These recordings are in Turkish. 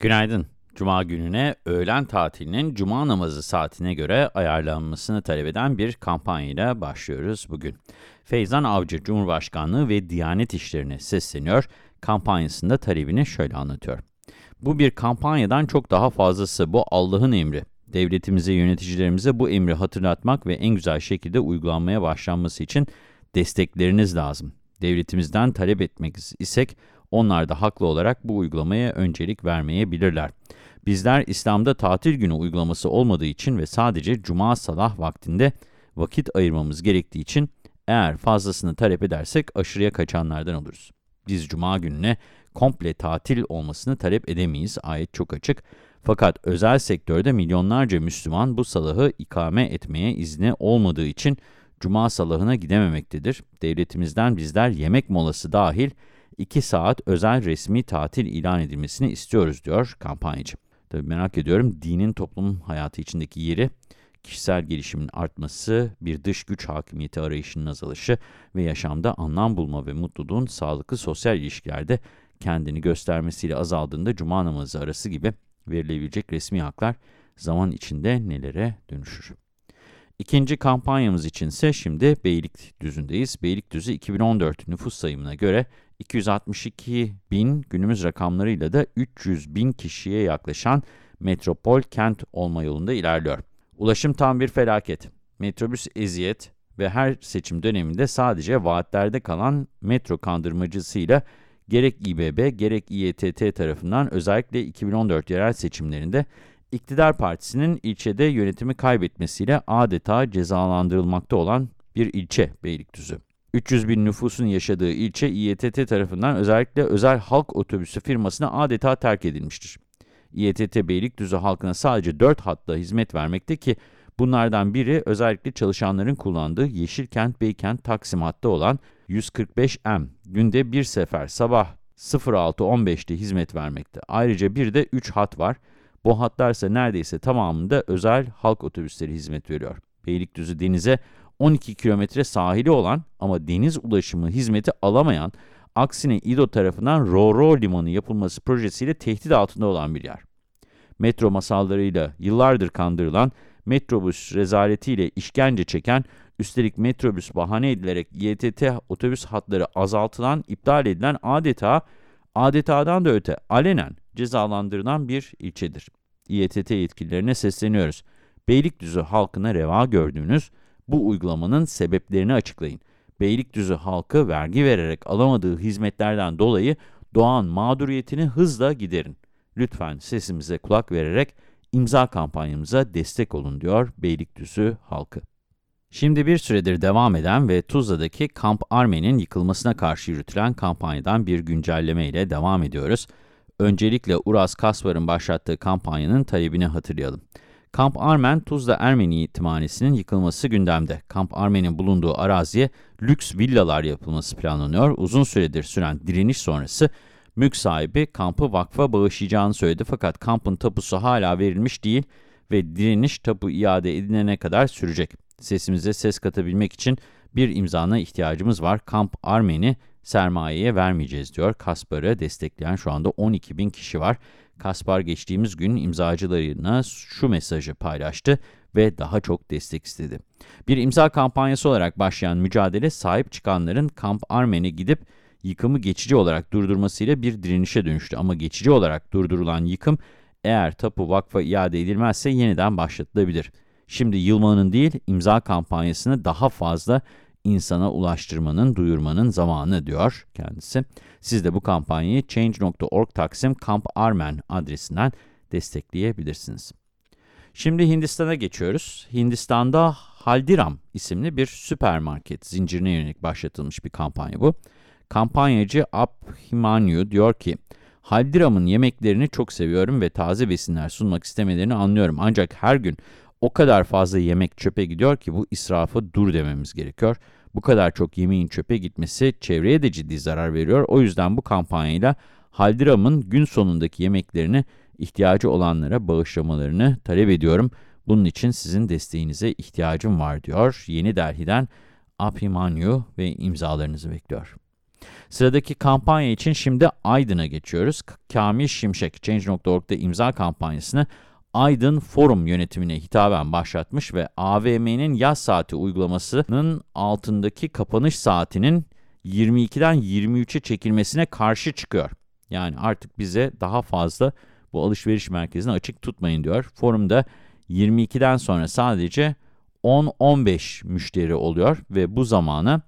Günaydın. Cuma gününe öğlen tatilinin cuma namazı saatine göre ayarlanmasını talep eden bir kampanyayla başlıyoruz bugün. Feyzan Avcı Cumhurbaşkanlığı ve Diyanet İşleri'ne sesleniyor. Kampanyasında talebini şöyle anlatıyor. Bu bir kampanyadan çok daha fazlası. Bu Allah'ın emri. Devletimize, yöneticilerimize bu emri hatırlatmak ve en güzel şekilde uygulanmaya başlanması için destekleriniz lazım. Devletimizden talep etmek isek onlar da haklı olarak bu uygulamaya öncelik vermeyebilirler. Bizler İslam'da tatil günü uygulaması olmadığı için ve sadece cuma salah vaktinde vakit ayırmamız gerektiği için eğer fazlasını talep edersek aşırıya kaçanlardan oluruz. Biz cuma gününe komple tatil olmasını talep edemeyiz. Ayet çok açık. Fakat özel sektörde milyonlarca Müslüman bu salahı ikame etmeye izni olmadığı için cuma salahına gidememektedir. Devletimizden bizler yemek molası dahil 2 saat özel resmi tatil ilan edilmesini istiyoruz diyor kampanyacı. Tabii merak ediyorum dinin toplum hayatı içindeki yeri, kişisel gelişimin artması, bir dış güç hakimiyeti arayışının azalışı ve yaşamda anlam bulma ve mutluluğun sağlıklı sosyal ilişkilerde kendini göstermesiyle azaldığında cuma namazı arası gibi verilebilecek resmi haklar zaman içinde nelere dönüşür? İkinci kampanyamız içinse şimdi Beylikdüzü'ndeyiz. Beylikdüzü 2014 nüfus sayımına göre 262 bin, günümüz rakamlarıyla da 300 bin kişiye yaklaşan metropol kent olma yolunda ilerliyor. Ulaşım tam bir felaket. Metrobüs eziyet ve her seçim döneminde sadece vaatlerde kalan metro kandırmacısıyla gerek İBB gerek İETT tarafından özellikle 2014 yerel seçimlerinde iktidar partisinin ilçede yönetimi kaybetmesiyle adeta cezalandırılmakta olan bir ilçe Beylikdüzü. 300 bin nüfusun yaşadığı ilçe İETT tarafından özellikle özel halk otobüsü firmasına adeta terk edilmiştir. İETT Beylikdüzü halkına sadece 4 hatta hizmet vermekte ki bunlardan biri özellikle çalışanların kullandığı Yeşilkent Beykent Taksim hattı olan 145M günde bir sefer sabah 06.15'te hizmet vermekte. Ayrıca bir de 3 hat var. Bu hatlar ise neredeyse tamamında özel halk otobüsleri hizmet veriyor. Beylikdüzü denize 12 kilometre sahili olan ama deniz ulaşımı hizmeti alamayan, aksine İDO tarafından Roro Limanı yapılması projesiyle tehdit altında olan bir yer. Metro masallarıyla yıllardır kandırılan, metrobüs rezaletiyle işkence çeken, üstelik metrobüs bahane edilerek YTT otobüs hatları azaltılan, iptal edilen adeta, adetadan da öte alenen cezalandırılan bir ilçedir. İETT yetkililerine sesleniyoruz. Beylikdüzü halkına reva gördüğünüz, bu uygulamanın sebeplerini açıklayın. Beylikdüzü halkı vergi vererek alamadığı hizmetlerden dolayı doğan mağduriyetini hızla giderin. Lütfen sesimize kulak vererek imza kampanyamıza destek olun diyor Beylikdüzü halkı. Şimdi bir süredir devam eden ve Tuzla'daki Kamp Armen'in yıkılmasına karşı yürütülen kampanyadan bir güncelleme ile devam ediyoruz. Öncelikle Uras Kasvar'ın başlattığı kampanyanın talebini hatırlayalım. Kamp Armen, Tuzla Ermeni Yetimhanesi'nin yıkılması gündemde. Kamp Armen'in bulunduğu araziye lüks villalar yapılması planlanıyor. Uzun süredir süren direniş sonrası mülk sahibi kampı vakfa bağışlayacağını söyledi. Fakat kampın tapusu hala verilmiş değil ve direniş tapu iade edilene kadar sürecek. Sesimize ses katabilmek için bir imzana ihtiyacımız var. Kamp Armen'i sermayeye vermeyeceğiz diyor. Kaspar'ı destekleyen şu anda 12 bin kişi var. Kaspar geçtiğimiz gün imzacılarına şu mesajı paylaştı ve daha çok destek istedi. Bir imza kampanyası olarak başlayan mücadele sahip çıkanların Kamp Armen'e gidip yıkımı geçici olarak durdurmasıyla bir direnişe dönüştü. Ama geçici olarak durdurulan yıkım eğer tapu vakfa iade edilmezse yeniden başlatılabilir. Şimdi yılmanın değil imza kampanyasını daha fazla insana ulaştırmanın, duyurmanın zamanı diyor kendisi. Siz de bu kampanyayı change.org taksim Kamp Armen adresinden destekleyebilirsiniz. Şimdi Hindistan'a geçiyoruz. Hindistan'da Haldiram isimli bir süpermarket zincirine yönelik başlatılmış bir kampanya bu. Kampanyacı Abhimanyu diyor ki, Haldiram'ın yemeklerini çok seviyorum ve taze besinler sunmak istemelerini anlıyorum. Ancak her gün o kadar fazla yemek çöpe gidiyor ki bu israfı dur dememiz gerekiyor. Bu kadar çok yemeğin çöpe gitmesi çevreye de ciddi zarar veriyor. O yüzden bu kampanyayla Haldiram'ın gün sonundaki yemeklerini ihtiyacı olanlara bağışlamalarını talep ediyorum. Bunun için sizin desteğinize ihtiyacım var diyor. Yeni Delhi'den Apimanyu ve imzalarınızı bekliyor. Sıradaki kampanya için şimdi Aydın'a geçiyoruz. Kamil Şimşek, Change.org'da imza kampanyasını Aydın Forum yönetimine hitaben başlatmış ve AVM'nin yaz saati uygulamasının altındaki kapanış saatinin 22'den 23'e çekilmesine karşı çıkıyor. Yani artık bize daha fazla bu alışveriş merkezini açık tutmayın diyor. Forumda 22'den sonra sadece 10-15 müşteri oluyor ve bu zamanı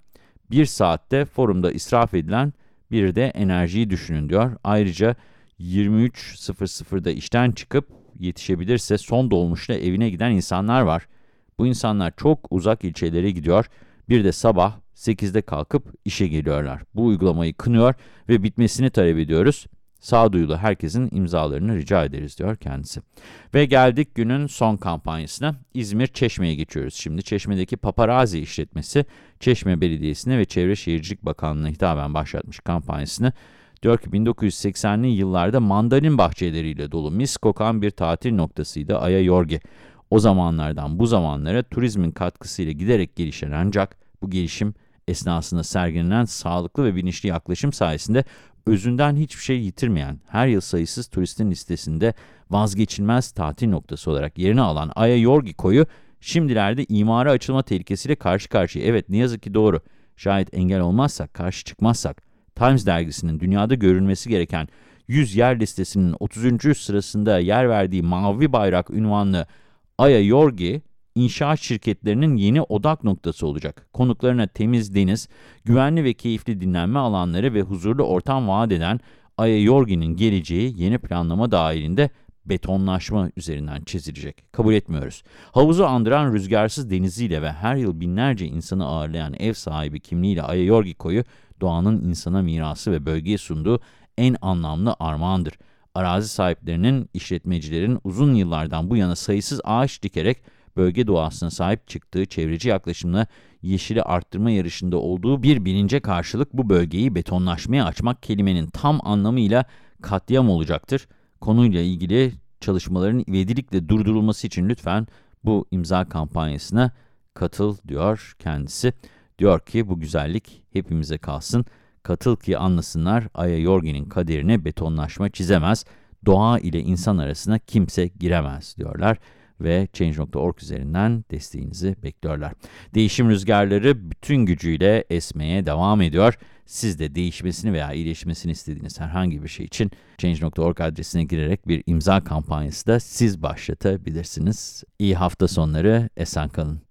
bir saatte forumda israf edilen bir de enerjiyi düşünün diyor. Ayrıca 23.00'da işten çıkıp yetişebilirse son dolmuşla evine giden insanlar var. Bu insanlar çok uzak ilçelere gidiyor. Bir de sabah 8'de kalkıp işe geliyorlar. Bu uygulamayı kınıyor ve bitmesini talep ediyoruz. Sağduyulu herkesin imzalarını rica ederiz diyor kendisi. Ve geldik günün son kampanyasına. İzmir Çeşme'ye geçiyoruz. Şimdi Çeşme'deki paparazzi işletmesi Çeşme Belediyesi'ne ve Çevre Şehircilik Bakanlığı'na hitaben başlatmış kampanyasını. Diyor ki 1980'li yıllarda mandalin bahçeleriyle dolu mis kokan bir tatil noktasıydı Aya Yorgi. O zamanlardan bu zamanlara turizmin katkısıyla giderek gelişen ancak bu gelişim esnasında sergilenen sağlıklı ve bilinçli yaklaşım sayesinde özünden hiçbir şey yitirmeyen, her yıl sayısız turistin listesinde vazgeçilmez tatil noktası olarak yerini alan Aya Yorgi koyu, şimdilerde imara açılma tehlikesiyle karşı karşıya. Evet ne yazık ki doğru. Şayet engel olmazsak, karşı çıkmazsak, Times dergisinin dünyada görülmesi gereken 100 yer listesinin 30. sırasında yer verdiği mavi bayrak ünvanlı Aya Yorgi, inşaat şirketlerinin yeni odak noktası olacak. Konuklarına temiz deniz, güvenli ve keyifli dinlenme alanları ve huzurlu ortam vaat eden Aya Yorgi'nin geleceği yeni planlama dahilinde betonlaşma üzerinden çizilecek. Kabul etmiyoruz. Havuzu andıran rüzgarsız deniziyle ve her yıl binlerce insanı ağırlayan ev sahibi kimliğiyle Aya Yorgi koyu, doğanın insana mirası ve bölgeye sunduğu en anlamlı armağandır. Arazi sahiplerinin, işletmecilerin uzun yıllardan bu yana sayısız ağaç dikerek bölge doğasına sahip çıktığı çevreci yaklaşımla yeşili arttırma yarışında olduğu bir bilince karşılık bu bölgeyi betonlaşmaya açmak kelimenin tam anlamıyla katliam olacaktır. Konuyla ilgili çalışmaların ivedilikle durdurulması için lütfen bu imza kampanyasına katıl diyor kendisi. Diyor ki bu güzellik hepimize kalsın. Katıl ki anlasınlar Aya Yorgi'nin kaderine betonlaşma çizemez. Doğa ile insan arasına kimse giremez diyorlar ve Change.org üzerinden desteğinizi bekliyorlar. Değişim rüzgarları bütün gücüyle esmeye devam ediyor. Siz de değişmesini veya iyileşmesini istediğiniz herhangi bir şey için Change.org adresine girerek bir imza kampanyası da siz başlatabilirsiniz. İyi hafta sonları, esen kalın.